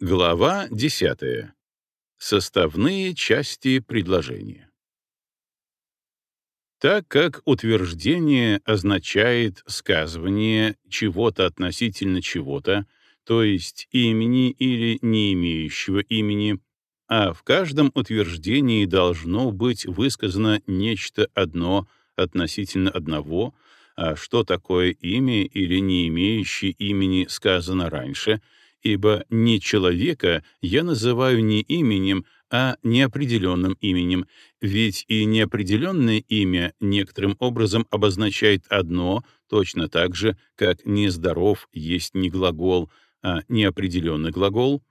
Глава 10. Составные части предложения. Так как утверждение означает сказывание чего-то относительно чего-то, то есть имени или не имеющего имени, а в каждом утверждении должно быть высказано нечто одно относительно одного, а что такое имя или не имеющее имени сказано раньше — ибо не человека я называю не именем, а неопределенным именем, ведь и неопределенное имя некоторым образом обозначает одно, точно так же, как «нездоров» есть не глагол, а неопределенный глагол,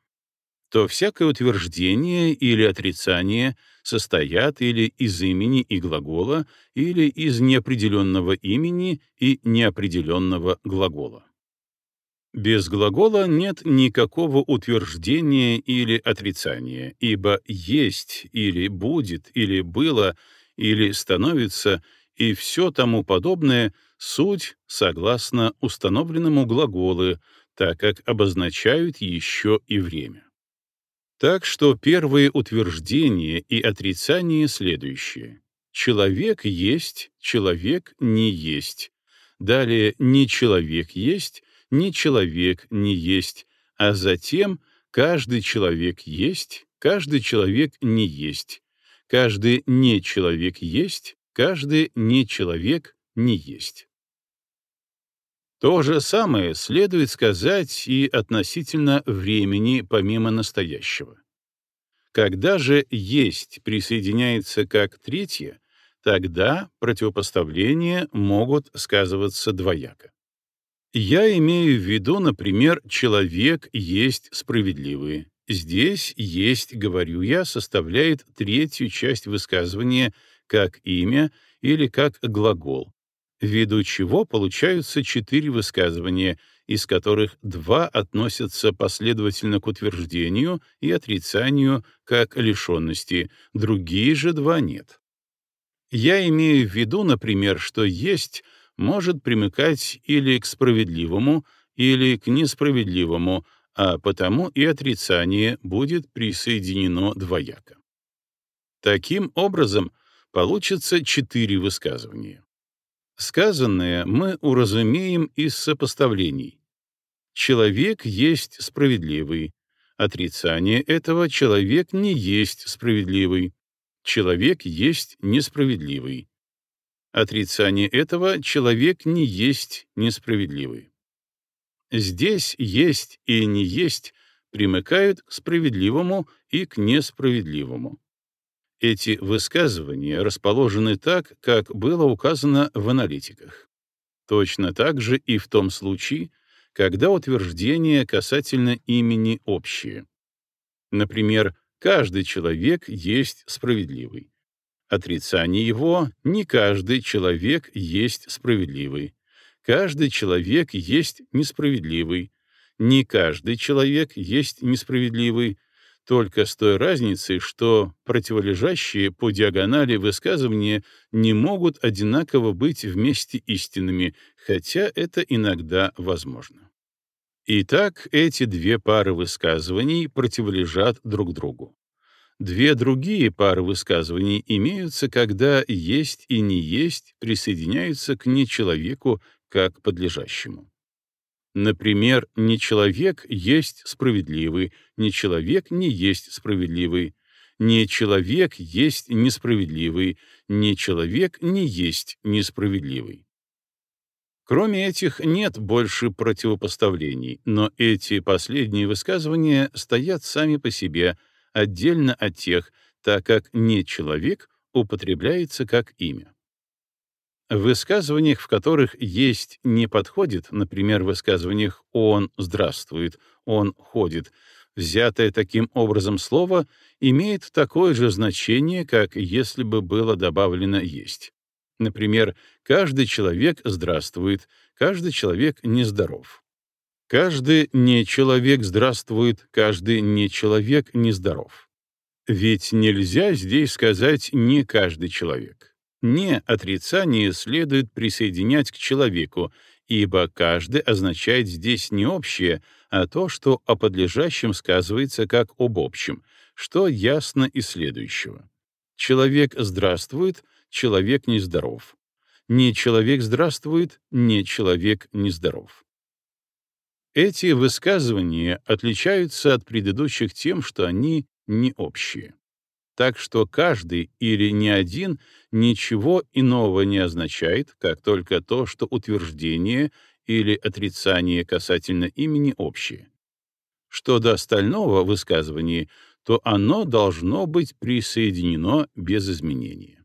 то всякое утверждение или отрицание состоят или из имени и глагола, или из неопределенного имени и неопределенного глагола. Без глагола нет никакого утверждения или отрицания, ибо есть или будет или было или становится и все тому подобное суть согласно установленному глаголы, так как обозначают еще и время. Так что первые утверждения и отрицания следующие. Человек есть, человек не есть. Далее не человек есть, ни человек не есть, а затем каждый человек есть, каждый человек не есть, каждый не человек есть, каждый не человек не есть. То же самое следует сказать и относительно времени помимо настоящего. Когда же «есть» присоединяется как третье, тогда противопоставления могут сказываться двояко. Я имею в виду, например, «человек есть справедливый». Здесь «есть», говорю я, составляет третью часть высказывания как имя или как глагол, ввиду чего получаются четыре высказывания, из которых два относятся последовательно к утверждению и отрицанию как лишенности, другие же два нет. Я имею в виду, например, что «есть» — может примыкать или к справедливому, или к несправедливому, а потому и отрицание будет присоединено двояко. Таким образом, получится четыре высказывания. Сказанное мы уразумеем из сопоставлений. Человек есть справедливый. Отрицание этого человек не есть справедливый. Человек есть несправедливый. Отрицание этого человек не есть несправедливый. Здесь есть и не есть примыкают к справедливому и к несправедливому. Эти высказывания расположены так, как было указано в аналитиках. Точно так же и в том случае, когда утверждения касательно имени общие. Например, каждый человек есть справедливый. Отрицание его — не каждый человек есть справедливый. Каждый человек есть несправедливый. Не каждый человек есть несправедливый, только с той разницей, что противолежащие по диагонали высказывания не могут одинаково быть вместе истинными, хотя это иногда возможно. Итак, эти две пары высказываний противолежат друг другу. Две другие пары высказываний имеются, когда есть и не есть присоединяются к нечеловеку как подлежащему. Например, не человек есть справедливый, не человек не есть справедливый, не человек есть несправедливый, не человек не есть несправедливый. Кроме этих нет больше противопоставлений, но эти последние высказывания стоят сами по себе, отдельно от тех, так как «не человек» употребляется как имя. В высказываниях, в которых «есть» не подходит, например, в высказываниях «он здравствует», «он ходит», взятое таким образом слово имеет такое же значение, как если бы было добавлено «есть». Например, каждый человек здравствует, каждый человек нездоров. Каждый не человек здравствует, каждый не человек нездоров. Ведь нельзя здесь сказать «не каждый человек». Не отрицание следует присоединять к человеку, ибо каждый означает здесь не общее, а то, что о подлежащем сказывается как об общем, что ясно из следующего. Человек здравствует, человек нездоров. Не человек здравствует, не человек нездоров. Эти высказывания отличаются от предыдущих тем, что они не общие. Так что каждый или ни один ничего иного не означает, как только то, что утверждение или отрицание касательно имени общее. Что до остального высказывания, то оно должно быть присоединено без изменения.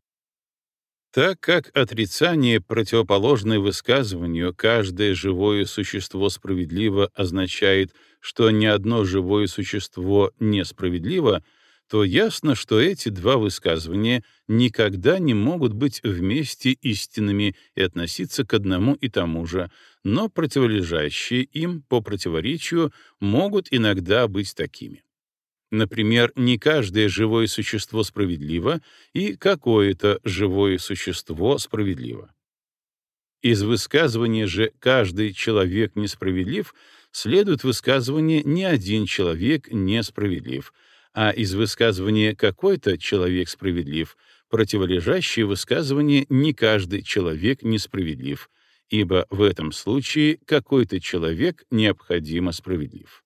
Так как отрицание, противоположное высказыванию «каждое живое существо справедливо» означает, что ни одно живое существо несправедливо, то ясно, что эти два высказывания никогда не могут быть вместе истинными и относиться к одному и тому же, но противолежащие им по противоречию могут иногда быть такими. Например, не каждое живое существо справедливо, и какое-то живое существо справедливо. Из высказывания же «каждый человек несправедлив» следует высказывание «ни один человек несправедлив», а из высказывания «какой-то человек справедлив» противолежащее высказывание «не каждый человек несправедлив», ибо в этом случае какой-то человек необходимо справедлив.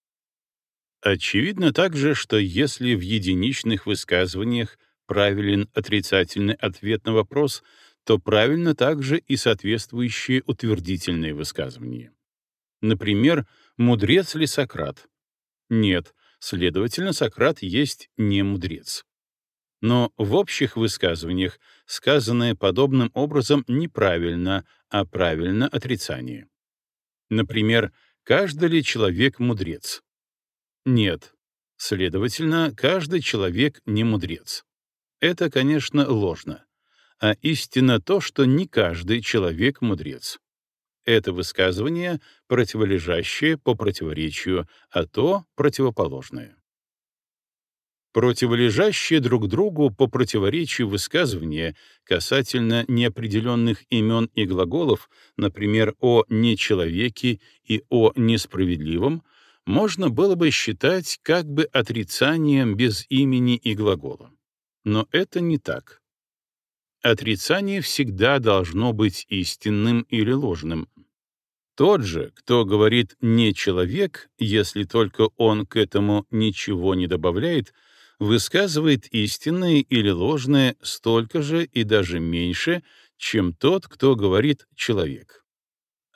Очевидно также, что если в единичных высказываниях правилен отрицательный ответ на вопрос, то правильно также и соответствующие утвердительные высказывания. Например, мудрец ли Сократ? Нет, следовательно, Сократ есть не мудрец. Но в общих высказываниях сказанное подобным образом неправильно, а правильно отрицание. Например, каждый ли человек мудрец? Нет. Следовательно, каждый человек не мудрец. Это, конечно, ложно. А истина то, что не каждый человек мудрец. Это высказывание противолежащее по противоречию, а то противоположное. Противолежащие друг другу по противоречию высказывания касательно неопределенных имен и глаголов, например, о нечеловеке и о несправедливом, можно было бы считать как бы отрицанием без имени и глагола. Но это не так. Отрицание всегда должно быть истинным или ложным. Тот же, кто говорит «не человек», если только он к этому ничего не добавляет, высказывает истинное или ложное столько же и даже меньше, чем тот, кто говорит «человек»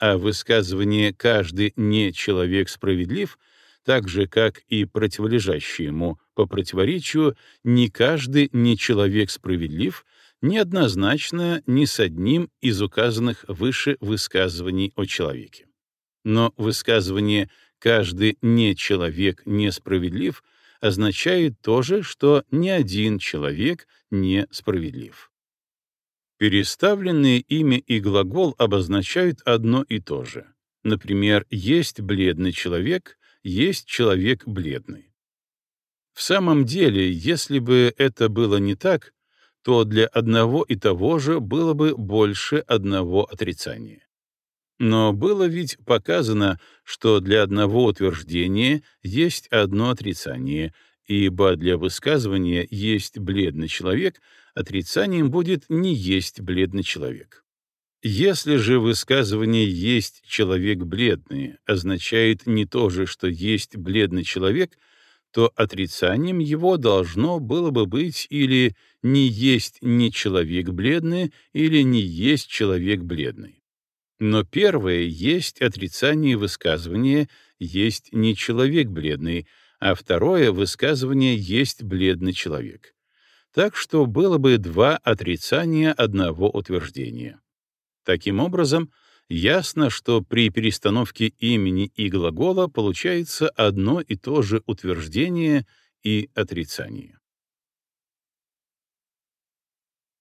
а высказывание «каждый не человек справедлив» так же, как и противолежащее ему по противоречию «не каждый не человек справедлив» неоднозначно ни с одним из указанных выше высказываний о человеке. Но высказывание «каждый не человек несправедлив» означает то же, что ни один человек не справедлив. Переставленные имя и глагол обозначают одно и то же. Например, есть бледный человек, есть человек бледный. В самом деле, если бы это было не так, то для одного и того же было бы больше одного отрицания. Но было ведь показано, что для одного утверждения есть одно отрицание, ибо для высказывания «есть бледный человек» отрицанием будет «не есть бледный человек». Если же высказывание «есть человек бледный» означает не то же, что есть бледный человек, то отрицанием его должно было бы быть или «не есть не человек бледный» или «не есть человек бледный». Но первое есть отрицание высказывания «есть не человек бледный», а второе высказывание есть бледный человек. Так что было бы два отрицания одного утверждения. Таким образом, ясно, что при перестановке имени и глагола получается одно и то же утверждение и отрицание.